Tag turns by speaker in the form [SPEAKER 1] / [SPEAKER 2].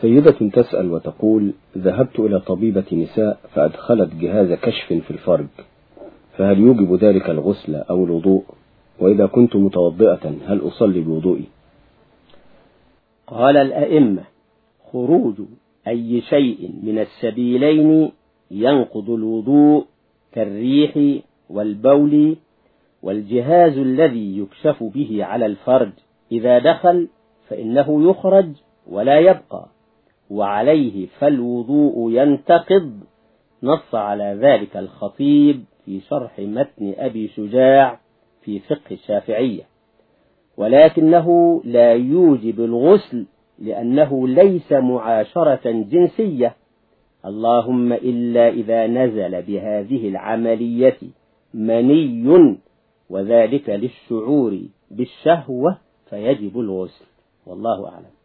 [SPEAKER 1] سيدة تسأل وتقول ذهبت إلى طبيبة نساء فأدخلت جهاز كشف في الفرج فهل يوجب ذلك الغسل أو الوضوء؟ وإذا كنت متوضئة هل أصلي بوضوئي؟
[SPEAKER 2] قال الأئمة خروج أي شيء من السبيلين ينقض الوضوء كالريح والبول والجهاز الذي يكشف به على الفرج إذا دخل فإنه يخرج ولا يبقى. وعليه فالوضوء ينتقض. نص على ذلك الخطيب في شرح متن أبي شجاع في فقه الشافعية. ولكنه لا يوجب الغسل لأنه ليس معاشرة جنسية. اللهم إلا إذا نزل بهذه العملية مني وذلك للشعور بالشهوة فيجب الغسل. والله أعلم.